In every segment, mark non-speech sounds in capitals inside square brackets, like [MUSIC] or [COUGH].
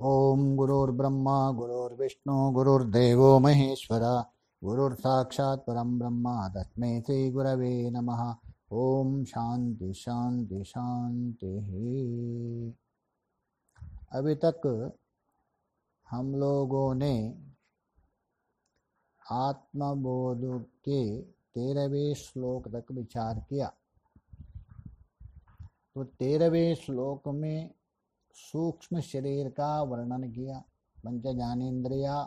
ओम गुरुर्ब्रह्मा, गुरुर्विष्णु, गुरुर्देवो महेश्वर। गुरुर्साक्षात् परम ब्रह्म, तस्मै श्री गुरवे नमः। ओम शांति शांति शांति अभी तक हम लोगों ने आत्मबोध के तेरहवें श्लोक तक विचार किया। तो तेरहवें श्लोक में सूक्ष्म शरीर का वर्णन किया। पंच ज्ञानेन्द्रिया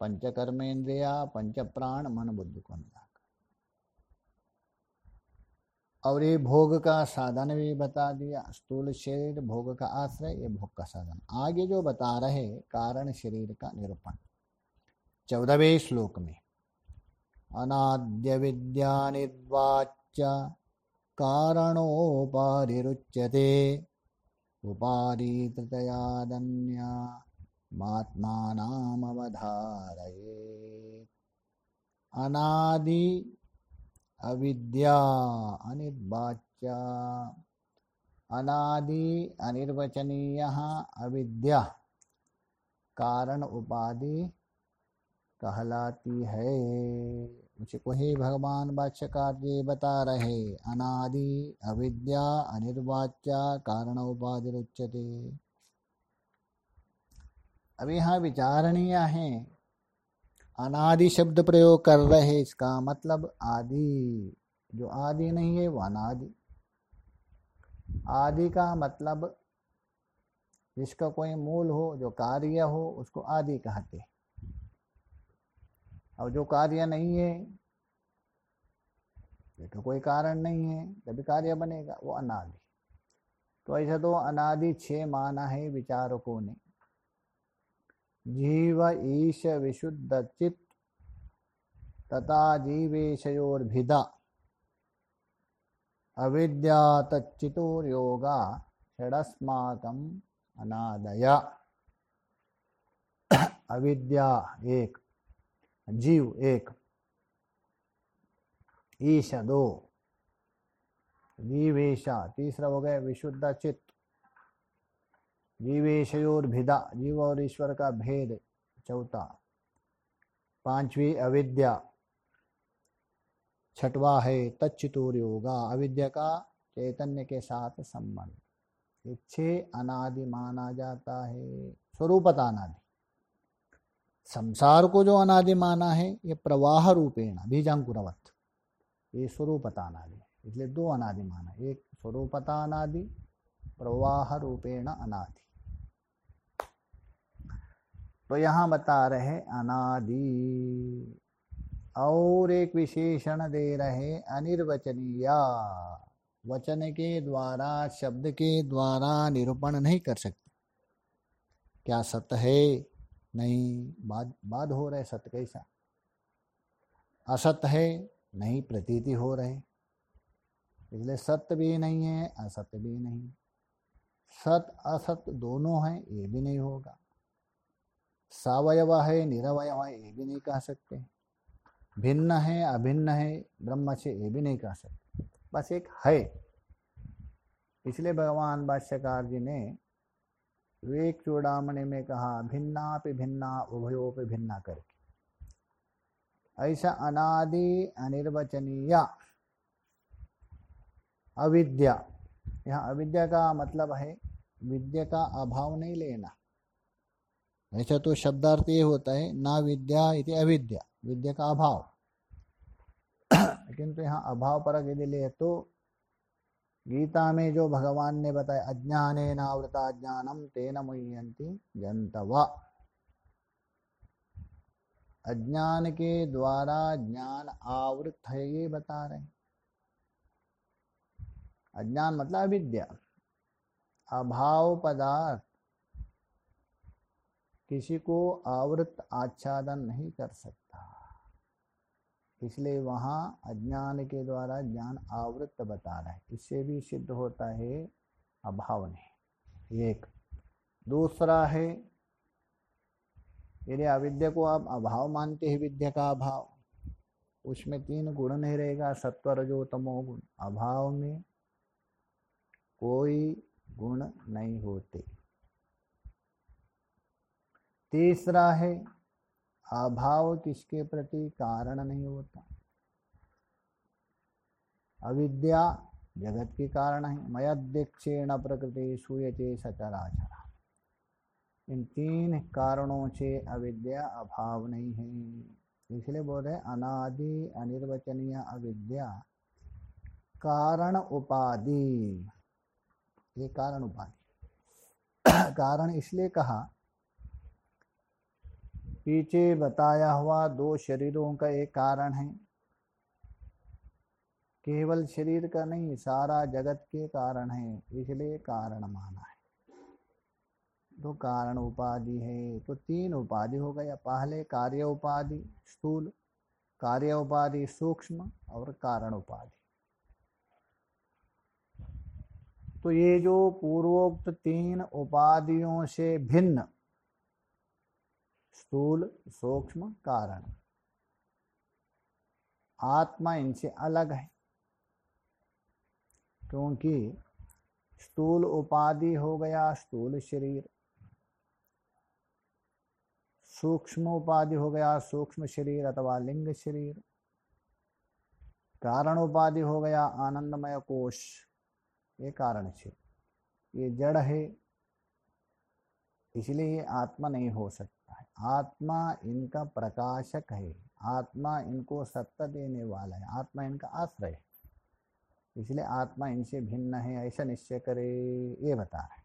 पंच कर्मेंद्रिया पंच प्राण मन, बुद्धि को मिलाकर और ये भोग का साधन भी बता दिया। स्थूल शरीर भोग का आश्रय, ये भोग का साधन। आगे जो बता रहे, कारण शरीर का निरूपण। चौदहवें श्लोक में, अनाद्य विद्या निर्वाच्य कारणोपारिरुच्यते। उपाधि तृतयादन्या महात्मानामवधारये अनादि अविद्या अनिर्वाच्या अनादि अनिर्वचनीय अविद्या। कारण उपाधि कहलाती है। को ही भगवान, भाष्यकार जी, बता रहे, अनादि, अविद्या, अनिर्वाच्या कारण उपाधि उच्चते अब यहाँ विचारणीय है। अनादि शब्द प्रयोग कर रहे, इसका मतलब आदि। जो आदि नहीं है, वो अनादि। आदि का मतलब जिसका कोई मूल हो, जो कार्य हो, उसको आदि कहते हैं। अब जो कार्य नहीं है तो कोई कारण नहीं है, तभी कार्य बनेगा, वो अनादि। तो ऐसा तो अनादि छह माना है विचारकों ने। जीव ईश विशुद्ध चित तथा जीवेशयोर्भिदा अविद्या तच्चितोर्योगा षडस्माकम अनादया। अविद्या एक। जीव एक। ईशा दो जीवेशा, तीसरा हो गया विशुद्ध चित्त जीवेशयोर भिदा जीव और ईश्वर का भेद, चौथा। पांचवी, अविद्या। छठवा है तच्चितूर योगा अविद्या का चैतन्य के साथ संबंध। छह अनादि माना जाता है, स्वरूपत अनादि। संसार को जो अनादि माना है, ये प्रवाह रूपेण, बीजांकुरवत। ये स्वरूपता अनादि इसलिए दो अनादि माना एक स्वरूपता अनादि प्रवाह रूपेण अनादि। तो यहाँ बता रहे अनादि। और एक विशेषण दे रहे अनिर्वचनीय। वचन के द्वारा, शब्द के द्वारा निरूपण नहीं कर सकते। क्या सत्य है? नहीं बाद बाद हो रहे सत्य कैसा असत्य है, नहीं, प्रतीति हो रहे। इसलिए सत्य भी नहीं है, असत्य भी नहीं सत असत दोनों हैं, ये भी नहीं होगा। सवयव है निरवय है, ये भी नहीं कह सकते। भिन्न है, अभिन्न है, ब्रह्म से ये भी नहीं कह सकते। बस एक है। इसलिए भगवान भाष्यकार जी ने विवेक चूड़ामणि में कहा भिन्ना पे भिन्ना उभयो पे भिन्ना करके। ऐसा अनादि, अनिर्वचनीय, अविद्या। यहाँ अविद्या का मतलब है, विद्या का अभाव नहीं लेना। ऐसा तो शब्दार्थ ये होता है, ना विद्या इति अविद्या, विद्या का अभाव। [COUGHS] किंतु यहाँ अभाव पर यदि ले तो गीता में जो भगवान ने बताया अज्ञान नावृता ज्ञानम तेन मुह्यंती जंतवा अज्ञान के द्वारा ज्ञान आवृत है, ये बता रहे अज्ञान मतलब अविद्या अभाव पदार्थ। किसी को आवृत आच्छादन नहीं कर सकता। इसलिए वहाँ अज्ञान के द्वारा ज्ञान आवृत्त बता रहा है। इससे भी सिद्ध होता है अभाव नहीं एक। दूसरा है, यदि अविद्या को आप अभाव मानते हैं, विद्या का अभाव, उसमें तीन गुण नहीं रहेगा सत्व रजो तमो गुण। अभाव में कोई गुण नहीं होते। तीसरा है अभाव किसके प्रति कारण नहीं होता। अविद्या जगत के कारण है। मयदीक्षेण प्रकृति सूयचे सचराचरा। इन तीन कारणों से अविद्या अभाव नहीं है। इसलिए बोल रहे अनादि, अनिर्वचनीय अविद्या, कारण उपाधि। ये कारण उपाधि। [COUGHS] कारण इसलिए कहा पीछे बताया हुआ दो शरीरों का एक कारण है। केवल शरीर का नहीं, सारा जगत के कारण है, इसलिए कारण माना है। तो कारण उपाधि है तो तीन उपाधि हो गया। पहले कार्य उपाधि, स्थूल। कार्य उपाधि सूक्ष्म और कारण उपाधि। तो ये जो पूर्वोक्त तीन उपाधियों से भिन्न स्थूल सूक्ष्म कारण। आत्मा इनसे अलग है। क्योंकि स्थूल उपाधि हो गया, स्थूल शरीर। सूक्ष्म उपाधि हो गया, सूक्ष्म शरीर अथवा लिंग शरीर। कारण उपाधि हो गया, आनंदमय कोश। ये कारण शरीर ये जड़ है इसलिए ये आत्मा नहीं हो सकता है। आत्मा इनका प्रकाशक है। आत्मा इनको सत्ता देने वाला है। आत्मा इनका आश्रय है। इसलिए आत्मा इनसे भिन्न है, ऐसा निश्चय करे, ये बता रहे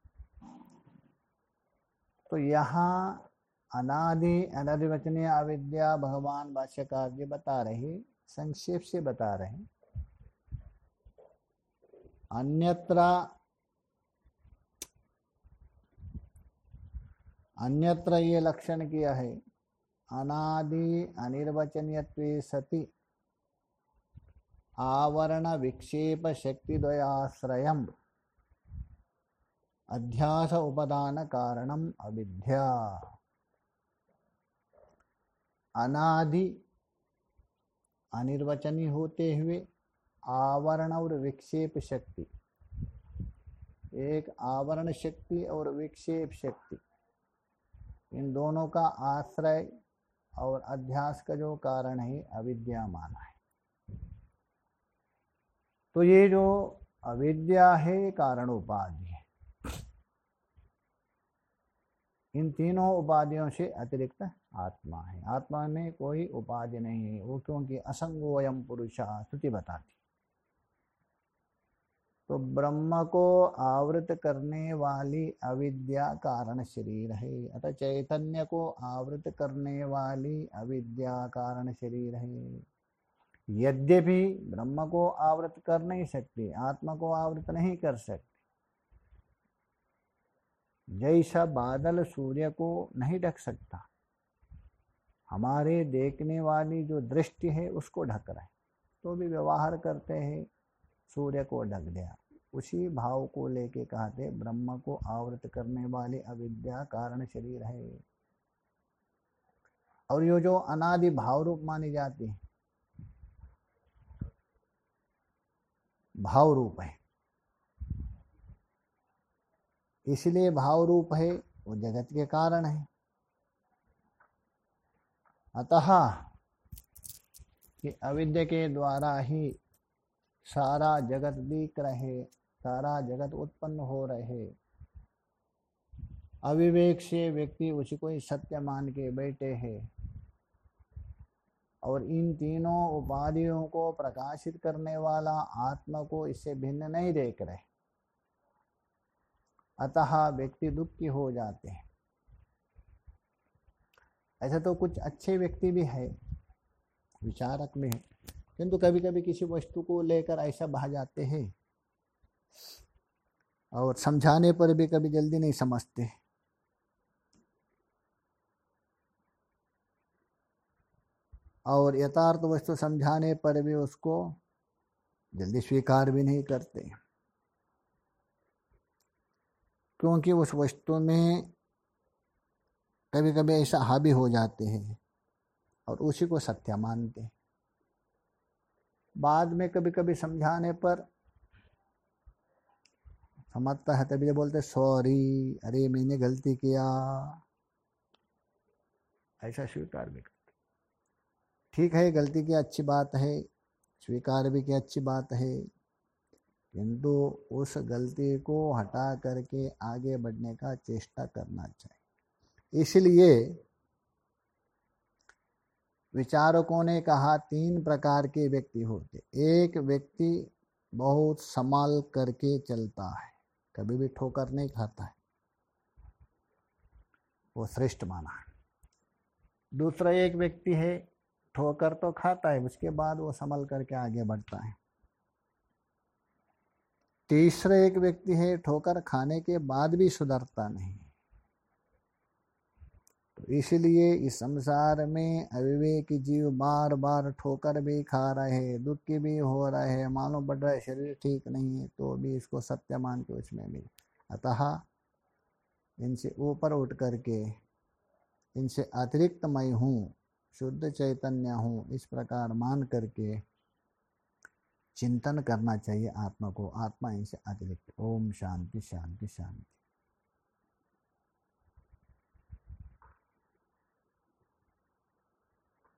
तो यहाँ अनादि अनधिवचनीय अविद्या, भगवान भाष्यकार जी बता रहे, संक्षेप से बता रहे अन्यत्र अन्यत्र ये लक्षण किया है। अनादि अनिर्वचनीय सति। आवरण विक्षेप शक्तिद्वयाश्रय अध्यास उपदान कारणम अविद्या। अनादि अनिर्वचनी होते हुए आवरण और विक्षेप शक्ति। एक आवरण शक्ति और विक्षेप शक्ति। इन दोनों का आश्रय और अध्यास का जो कारण है अविद्या माना है। तो ये जो अविद्या है कारण उपाधि है। इन तीनों उपाधियों से अतिरिक्त आत्मा है। आत्मा में कोई उपाधि नहीं है, वो क्योंकि असंगोयम पुरुषा, श्रुति बताती तो ब्रह्म को आवृत करने वाली अविद्या कारण शरीर है। अतः चैतन्य को आवृत करने वाली अविद्या कारण शरीर है। यद्यपि ब्रह्म को आवृत कर नहीं सकती, आत्मा को आवृत नहीं कर सकती, जैसा बादल सूर्य को नहीं ढक सकता, हमारे देखने वाली जो दृष्टि है उसको ढक रहा है। तो भी व्यवहार करते हैं। सूर्य को ढक दिया। उसी भाव को लेके कहते, ब्रह्म को आवृत करने वाली अविद्या कारण शरीर है। और ये जो अनादि भाव रूप मानी जाती है, भाव रूप है। इसलिए भाव रूप है, वो जगत के कारण है। अतः कि अविद्या के द्वारा ही सारा जगत दिख रहे, सारा जगत उत्पन्न हो रहे। अविवेक से व्यक्ति उसी को ही सत्य मान के बैठे हैं और इन तीनों उपाधियों को प्रकाशित करने वाला आत्मा को इससे भिन्न नहीं देख रहे। अतः व्यक्ति दुखी हो जाते हैं। ऐसा तो कुछ अच्छे व्यक्ति भी है, विचारक में किंतु कभी कभी किसी वस्तु को लेकर ऐसा बहा जाते हैं और समझाने पर भी कभी जल्दी नहीं समझते। और यथार्थ वस्तु समझाने पर भी उसको जल्दी स्वीकार भी नहीं करते। क्योंकि उस वस्तु में कभी कभी ऐसा हावी हो जाते हैं और उसी को सत्य मानते बाद में कभी कभी समझाने पर समझता है, तभी बोलते सॉरी, अरे मैंने गलती किया। ऐसा स्वीकार भी करते ठीक है गलती की अच्छी बात है, स्वीकार भी की अच्छी बात है, किंतु उस गलती को हटा करके आगे बढ़ने का चेष्टा करना चाहिए। इसलिए विचारकों ने कहा, तीन प्रकार के व्यक्ति होते एक व्यक्ति बहुत संभाल करके चलता है, कभी भी ठोकर नहीं खाता है। वो श्रेष्ठ माना है। दूसरा एक व्यक्ति है, ठोकर तो खाता है, उसके बाद वो संभल करके आगे बढ़ता है। तीसरा एक व्यक्ति है, ठोकर खाने के बाद भी सुधरता नहीं इसलिए इस संसार में अविवेक जीव बार बार ठोकर भी खा रहे दुखी भी हो रहे हैं। मालूम पड़ रहा है शरीर ठीक नहीं है तो भी इसको सत्य मान के उसमें भी अतः इनसे ऊपर उठ करके, इनसे अतिरिक्त मैं हूँ, शुद्ध चैतन्य हूँ, इस प्रकार मान करके चिंतन करना चाहिए आत्मा को। आत्मा इनसे अतिरिक्त। ओम शांति शांति शांति।